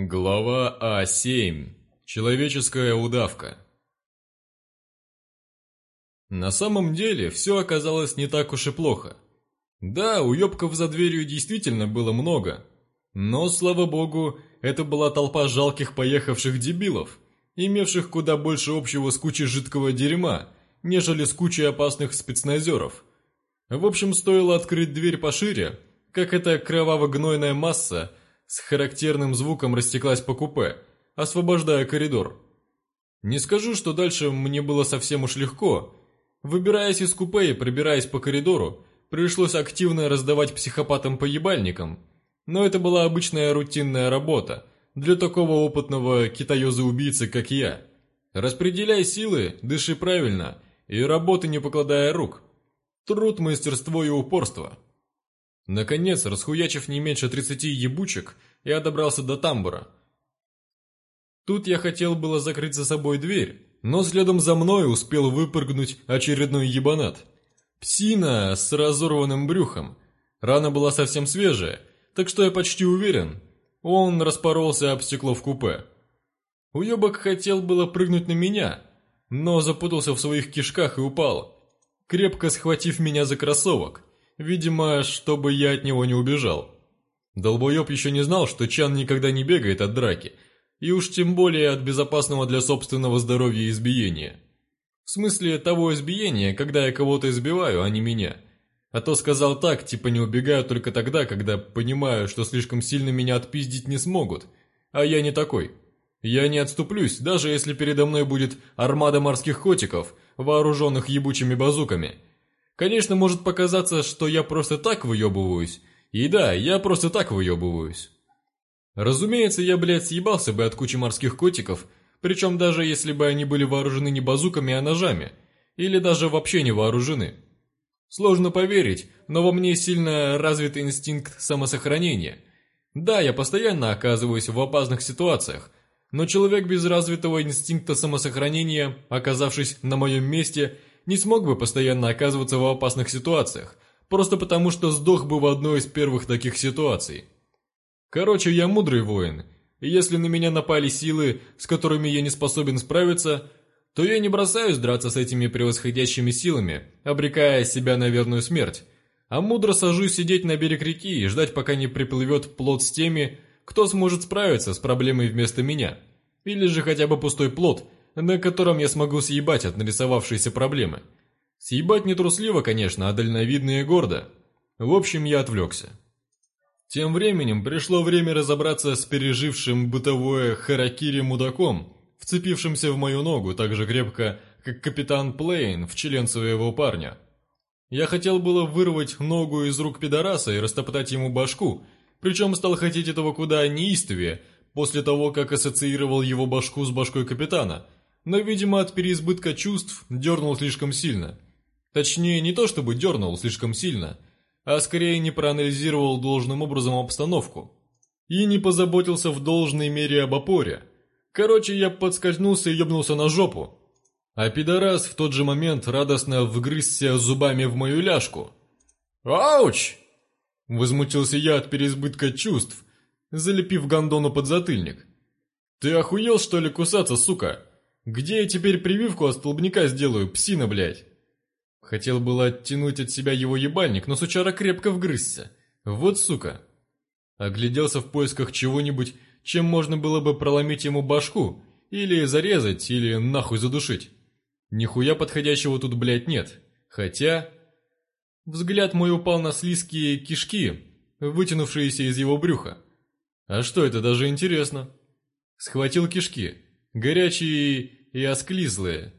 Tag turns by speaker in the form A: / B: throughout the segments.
A: Глава А7. Человеческая удавка. На самом деле, все оказалось не так уж и плохо. Да, уебков за дверью действительно было много. Но, слава богу, это была толпа жалких поехавших дебилов, имевших куда больше общего с кучей жидкого дерьма, нежели с кучей опасных спецназеров. В общем, стоило открыть дверь пошире, как эта кроваво-гнойная масса – с характерным звуком растеклась по купе, освобождая коридор. Не скажу, что дальше мне было совсем уж легко. Выбираясь из купе и пробираясь по коридору, пришлось активно раздавать психопатам поебальникам. Но это была обычная рутинная работа для такого опытного китаёза-убийцы, как я. Распределяй силы, дыши правильно и работай, не покладая рук. Труд, мастерство и упорство – Наконец, расхуячив не меньше тридцати ебучек, я добрался до тамбура. Тут я хотел было закрыть за собой дверь, но следом за мной успел выпрыгнуть очередной ебанат. Псина с разорванным брюхом. Рана была совсем свежая, так что я почти уверен. Он распоролся об стекло в купе. Уебок хотел было прыгнуть на меня, но запутался в своих кишках и упал, крепко схватив меня за кроссовок. Видимо, чтобы я от него не убежал. Долбоеб еще не знал, что Чан никогда не бегает от драки, и уж тем более от безопасного для собственного здоровья избиения. В смысле того избиения, когда я кого-то избиваю, а не меня. А то сказал так, типа не убегаю только тогда, когда понимаю, что слишком сильно меня отпиздить не смогут, а я не такой. Я не отступлюсь, даже если передо мной будет армада морских котиков, вооруженных ебучими базуками – Конечно, может показаться, что я просто так выебываюсь. И да, я просто так выебываюсь. Разумеется, я, блядь, съебался бы от кучи морских котиков, причем даже если бы они были вооружены не базуками, а ножами, или даже вообще не вооружены. Сложно поверить, но во мне сильно развит инстинкт самосохранения. Да, я постоянно оказываюсь в опасных ситуациях, но человек без развитого инстинкта самосохранения, оказавшись на моем месте, не смог бы постоянно оказываться в опасных ситуациях, просто потому что сдох бы в одной из первых таких ситуаций. Короче, я мудрый воин, и если на меня напали силы, с которыми я не способен справиться, то я не бросаюсь драться с этими превосходящими силами, обрекая себя на верную смерть, а мудро сажусь сидеть на берег реки и ждать, пока не приплывет плод с теми, кто сможет справиться с проблемой вместо меня. Или же хотя бы пустой плод – на котором я смогу съебать от нарисовавшейся проблемы. Съебать не трусливо, конечно, а дальновидно и гордо. В общем, я отвлекся. Тем временем пришло время разобраться с пережившим бытовое харакири мудаком, вцепившимся в мою ногу так же крепко, как капитан Плейн в член своего парня. Я хотел было вырвать ногу из рук пидораса и растоптать ему башку, причем стал хотеть этого куда неистовее, после того, как ассоциировал его башку с башкой капитана – но, видимо, от переизбытка чувств дернул слишком сильно. Точнее, не то чтобы дернул слишком сильно, а скорее не проанализировал должным образом обстановку и не позаботился в должной мере об опоре. Короче, я подскользнулся и ебнулся на жопу. А пидорас в тот же момент радостно вгрызся зубами в мою ляжку. «Ауч!» — возмутился я от переизбытка чувств, залепив гондону под затыльник. «Ты охуел, что ли, кусаться, сука?» Где я теперь прививку от столбняка сделаю, псина, блядь? Хотел было оттянуть от себя его ебальник, но сучара крепко вгрызся. Вот сука. Огляделся в поисках чего-нибудь, чем можно было бы проломить ему башку, или зарезать, или нахуй задушить. Нихуя подходящего тут, блядь, нет. Хотя... Взгляд мой упал на слизкие кишки, вытянувшиеся из его брюха. А что это даже интересно? Схватил кишки, горячие и осклизлые.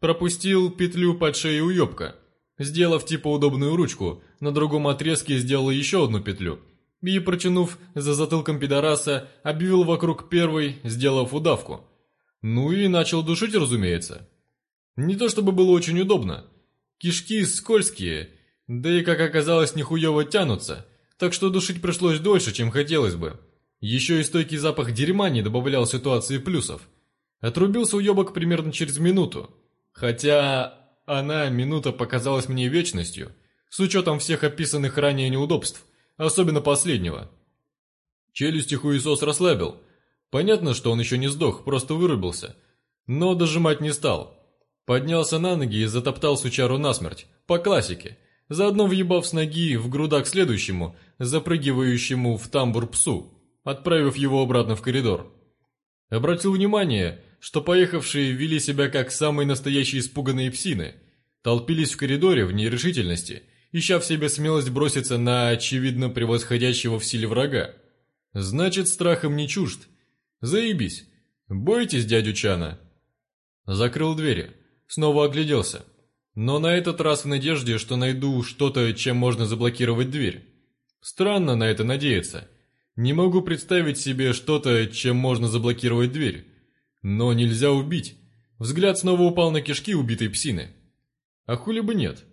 A: Пропустил петлю под шею уёбка. Сделав типа удобную ручку, на другом отрезке сделал еще одну петлю. И, протянув за затылком пидораса, обвил вокруг первой, сделав удавку. Ну и начал душить, разумеется. Не то чтобы было очень удобно. Кишки скользкие, да и, как оказалось, нихуёво тянутся, так что душить пришлось дольше, чем хотелось бы. Еще и стойкий запах дерьма не добавлял ситуации плюсов. Отрубился уебок примерно через минуту. Хотя она минута показалась мне вечностью, с учетом всех описанных ранее неудобств, особенно последнего. Челюсти хуесос расслабил. Понятно, что он еще не сдох, просто вырубился. Но дожимать не стал. Поднялся на ноги и затоптал сучару насмерть, по классике, заодно въебав с ноги в грудак следующему, запрыгивающему в тамбур псу, отправив его обратно в коридор. Обратил внимание, что поехавшие вели себя как самые настоящие испуганные псины, толпились в коридоре в нерешительности, ища в себе смелость броситься на очевидно превосходящего в силе врага. Значит, страхом не чужд. Заебись. Бойтесь дядю Чана. Закрыл двери. Снова огляделся. Но на этот раз в надежде, что найду что-то, чем можно заблокировать дверь. Странно на это надеяться. Не могу представить себе что-то, чем можно заблокировать дверь. Но нельзя убить. Взгляд снова упал на кишки убитой псины. А хули бы нет?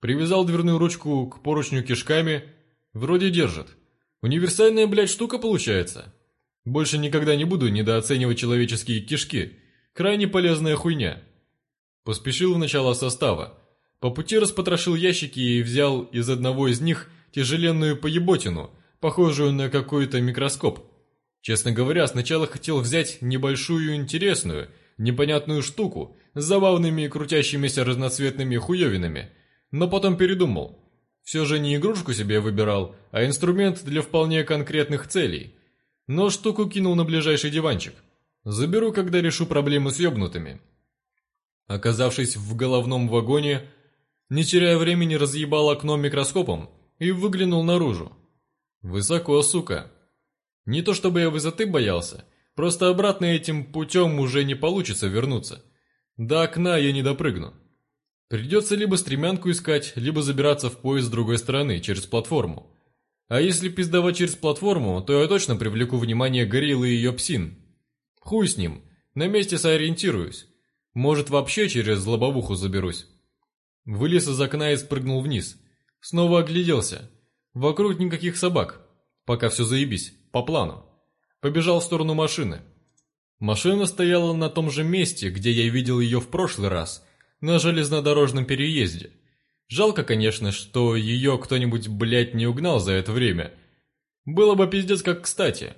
A: Привязал дверную ручку к поручню кишками. Вроде держит. Универсальная, блядь, штука получается. Больше никогда не буду недооценивать человеческие кишки. Крайне полезная хуйня. Поспешил в начало состава. По пути распотрошил ящики и взял из одного из них тяжеленную поеботину, похожую на какой-то микроскоп. Честно говоря, сначала хотел взять небольшую интересную, непонятную штуку с забавными и крутящимися разноцветными хуевинами, но потом передумал. Все же не игрушку себе выбирал, а инструмент для вполне конкретных целей. Но штуку кинул на ближайший диванчик. Заберу, когда решу проблемы с ёбнутыми. Оказавшись в головном вагоне, не теряя времени, разъебал окно микроскопом и выглянул наружу. «Высоко, сука!» Не то чтобы я высоты боялся, просто обратно этим путем уже не получится вернуться. До окна я не допрыгну. Придется либо стремянку искать, либо забираться в поезд с другой стороны, через платформу. А если пиздовать через платформу, то я точно привлеку внимание гориллы и ее псин. Хуй с ним, на месте сориентируюсь. Может, вообще через лобовуху заберусь. Вылез из окна и спрыгнул вниз. Снова огляделся. Вокруг никаких собак. Пока все заебись по плану. Побежал в сторону машины. Машина стояла на том же месте, где я видел ее в прошлый раз, на железнодорожном переезде. Жалко, конечно, что ее кто-нибудь, блядь, не угнал за это время. Было бы пиздец как кстати.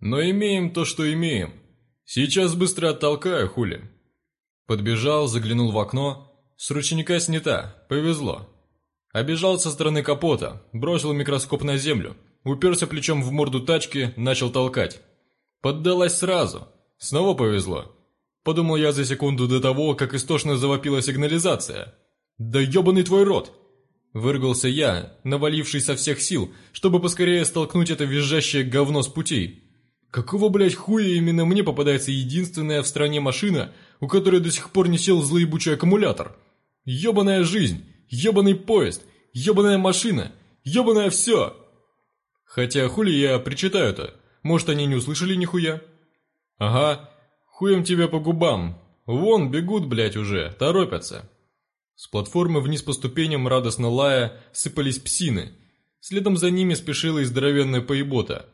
A: Но имеем то, что имеем. Сейчас быстро оттолкаю, хули. Подбежал, заглянул в окно. С ручника снята, повезло. Обежал со стороны капота, бросил микроскоп на землю уперся плечом в морду тачки, начал толкать. Поддалась сразу. Снова повезло. Подумал я за секунду до того, как истошно завопила сигнализация. «Да ебаный твой рот!» Выргался я, наваливший со всех сил, чтобы поскорее столкнуть это визжащее говно с путей. Какого, блять хуя именно мне попадается единственная в стране машина, у которой до сих пор не сел злоебучий аккумулятор? Ёбаная жизнь, ёбаный поезд, ёбаная машина, ёбаное все. Хотя хули я причитаю-то? Может, они не услышали нихуя? Ага, хуем тебе по губам. Вон, бегут, блядь, уже, торопятся. С платформы вниз по ступеням, радостно лая, сыпались псины. Следом за ними спешила и здоровенная поебота.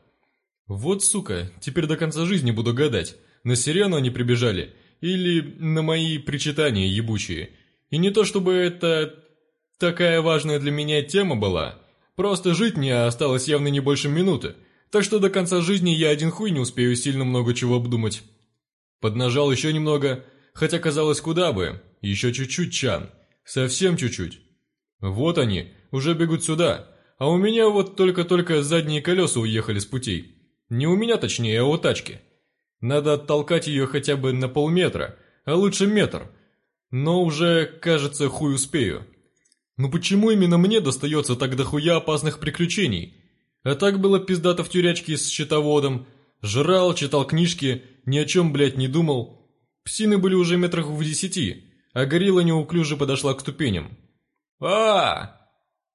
A: Вот, сука, теперь до конца жизни буду гадать, на сирену они прибежали или на мои причитания ебучие. И не то чтобы это такая важная для меня тема была, Просто жить мне осталось явно не больше минуты, так что до конца жизни я один хуй не успею сильно много чего обдумать. Поднажал еще немного, хотя казалось куда бы, еще чуть-чуть, Чан, совсем чуть-чуть. Вот они, уже бегут сюда, а у меня вот только-только задние колеса уехали с путей. Не у меня точнее, а у тачки. Надо оттолкать ее хотя бы на полметра, а лучше метр. Но уже, кажется, хуй успею. Но почему именно мне достается так дохуя опасных приключений? А так было пиздато в тюрячке с счетоводом. Жрал, читал книжки, ни о чем, блядь, не думал. Псины были уже метрах в десяти, а горилла неуклюже подошла к ступеням. а, -а, -а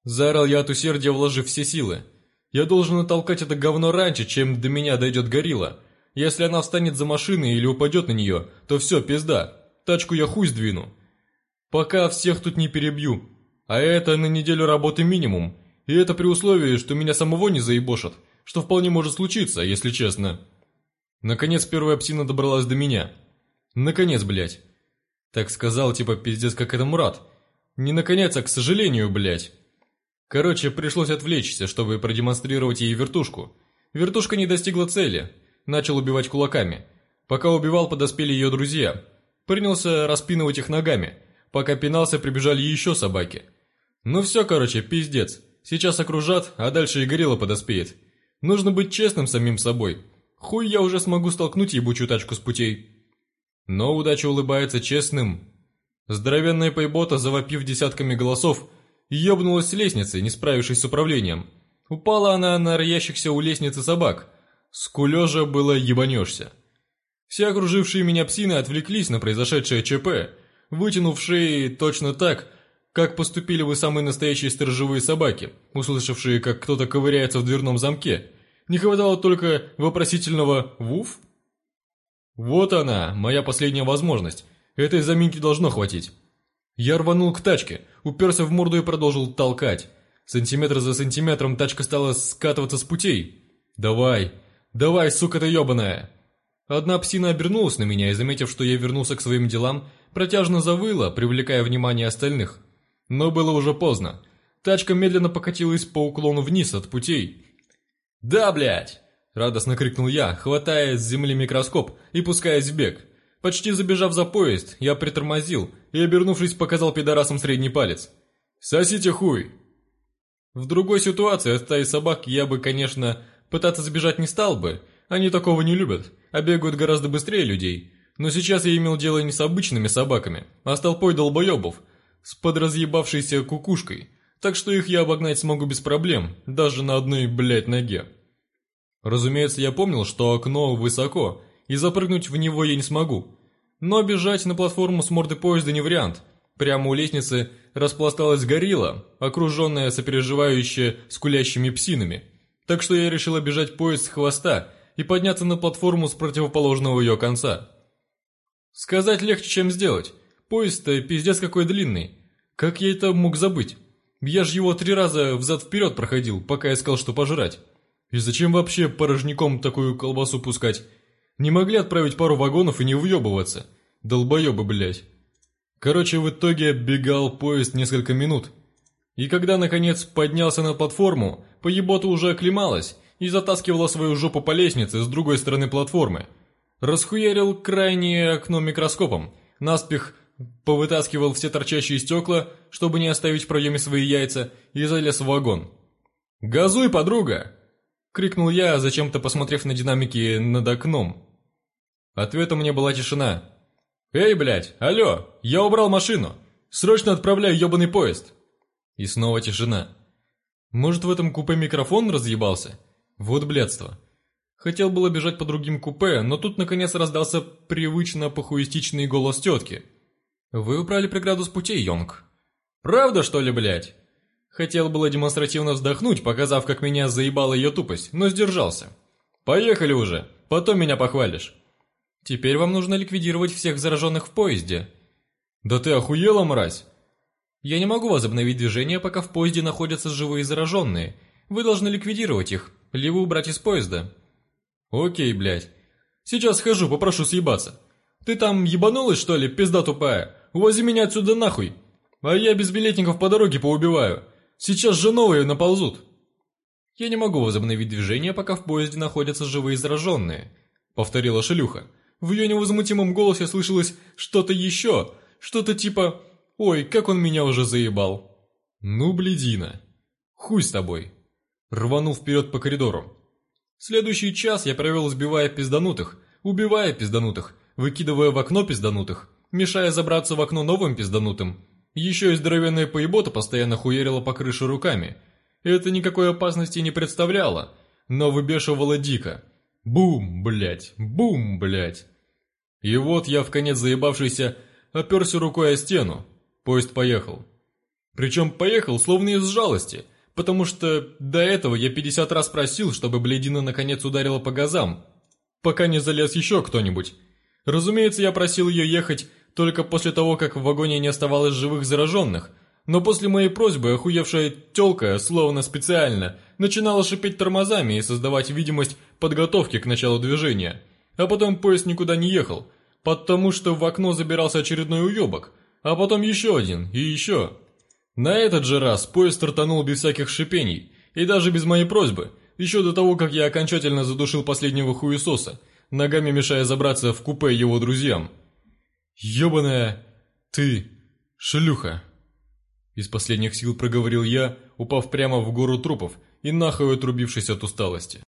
A: Заорал я от усердия, вложив все силы. «Я должен оттолкать это говно раньше, чем до меня дойдет горилла. Если она встанет за машиной или упадет на нее, то все, пизда. Тачку я хуй сдвину. Пока всех тут не перебью, а это на неделю работы минимум. И это при условии, что меня самого не заебошат, что вполне может случиться, если честно. Наконец первая псина добралась до меня. Наконец, блядь. Так сказал, типа, пиздец, как это Мурат. Не наконец, а к сожалению, блядь. Короче, пришлось отвлечься, чтобы продемонстрировать ей вертушку. Вертушка не достигла цели. Начал убивать кулаками. Пока убивал, подоспели ее друзья. Принялся распинывать их ногами. Пока пинался, прибежали еще собаки. Ну все, короче, пиздец. Сейчас окружат, а дальше и горилла подоспеет. Нужно быть честным самим собой. Хуй я уже смогу столкнуть ебучую тачку с путей. Но удача улыбается честным. Здоровенная пайбота, завопив десятками голосов, ёбнулась с лестницы, не справившись с управлением. Упала она на роящихся у лестницы собак. Скулёжа было ебанешься. Все окружившие меня псины отвлеклись на произошедшее ЧП, вытянув шеи точно так, как поступили бы самые настоящие сторожевые собаки, услышавшие, как кто-то ковыряется в дверном замке. Не хватало только вопросительного «вуф». Вот она, моя последняя возможность. Этой заминки должно хватить. Я рванул к тачке, уперся в морду и продолжил толкать. Сантиметр за сантиметром тачка стала скатываться с путей. «Давай, давай, сука ты ебаная!» Одна псина обернулась на меня и, заметив, что я вернулся к своим делам, протяжно завыла, привлекая внимание остальных – но было уже поздно. Тачка медленно покатилась по уклону вниз от путей. «Да, блядь!» – радостно крикнул я, хватая с земли микроскоп и пускаясь в бег. Почти забежав за поезд, я притормозил и, обернувшись, показал пидорасам средний палец. «Сосите хуй!» В другой ситуации от стаи собак я бы, конечно, пытаться сбежать не стал бы. Они такого не любят, а бегают гораздо быстрее людей. Но сейчас я имел дело не с обычными собаками, а с толпой долбоебов, с подразъебавшейся кукушкой, так что их я обогнать смогу без проблем, даже на одной, блядь, ноге. Разумеется, я помнил, что окно высоко, и запрыгнуть в него я не смогу. Но бежать на платформу с морды поезда не вариант. Прямо у лестницы распласталась горилла, окруженная сопереживающе скулящими псинами. Так что я решил обижать поезд с хвоста и подняться на платформу с противоположного ее конца. Сказать легче, чем сделать. Поезд-то пиздец какой длинный. Как я это мог забыть? Я же его три раза взад-вперед проходил, пока искал, что пожрать. И зачем вообще порожняком такую колбасу пускать? Не могли отправить пару вагонов и не въебываться. Долбоебы, блядь. Короче, в итоге бегал поезд несколько минут. И когда, наконец, поднялся на платформу, поебота уже оклемалась и затаскивала свою жопу по лестнице с другой стороны платформы. Расхуярил крайнее окно микроскопом, наспех повытаскивал все торчащие стекла, чтобы не оставить в проеме свои яйца, и залез в вагон. «Газуй, подруга!» — крикнул я, зачем-то посмотрев на динамики над окном. Ответом мне была тишина. «Эй, блядь, алло, я убрал машину! Срочно отправляю ёбаный поезд!» И снова тишина. «Может, в этом купе микрофон разъебался? Вот блядство!» Хотел было бежать по другим купе, но тут наконец раздался привычно похуистичный голос тетки — вы убрали преграду с путей, Йонг. Правда, что ли, блядь? Хотел было демонстративно вздохнуть, показав, как меня заебала ее тупость, но сдержался. Поехали уже, потом меня похвалишь. Теперь вам нужно ликвидировать всех зараженных в поезде. Да ты охуела, мразь! Я не могу возобновить движение, пока в поезде находятся живые зараженные. Вы должны ликвидировать их, либо убрать из поезда. Окей, блядь. Сейчас схожу, попрошу съебаться. Ты там ебанулась, что ли, пизда тупая? Увози меня отсюда нахуй! А я без билетников по дороге поубиваю. Сейчас же новые наползут!» «Я не могу возобновить движение, пока в поезде находятся живые зараженные», — повторила шлюха. В ее невозмутимом голосе слышалось что-то еще, что-то типа «Ой, как он меня уже заебал!» «Ну, бледина! Хуй с тобой!» Рванул вперед по коридору. Следующий час я провел, сбивая пизданутых, убивая пизданутых, выкидывая в окно пизданутых, мешая забраться в окно новым пизданутым. Еще и здоровенная поебота постоянно хуерила по крыше руками. Это никакой опасности не представляло, но выбешивало дико. Бум, блять, бум, блять. И вот я, в конец заебавшийся, оперся рукой о стену. Поезд поехал. Причем поехал словно из жалости, потому что до этого я 50 раз просил, чтобы бледина наконец ударила по газам, пока не залез еще кто-нибудь. Разумеется, я просил ее ехать только после того, как в вагоне не оставалось живых зараженных. Но после моей просьбы охуевшая тёлка, словно специально, начинала шипеть тормозами и создавать видимость подготовки к началу движения. А потом поезд никуда не ехал, потому что в окно забирался очередной уёбок, а потом еще один и еще. На этот же раз поезд стартанул без всяких шипений, и даже без моей просьбы, еще до того, как я окончательно задушил последнего хуесоса, ногами мешая забраться в купе его друзьям. «Ебаная ты, шлюха!» Из последних сил проговорил я, упав прямо в гору трупов и нахуй отрубившись от усталости.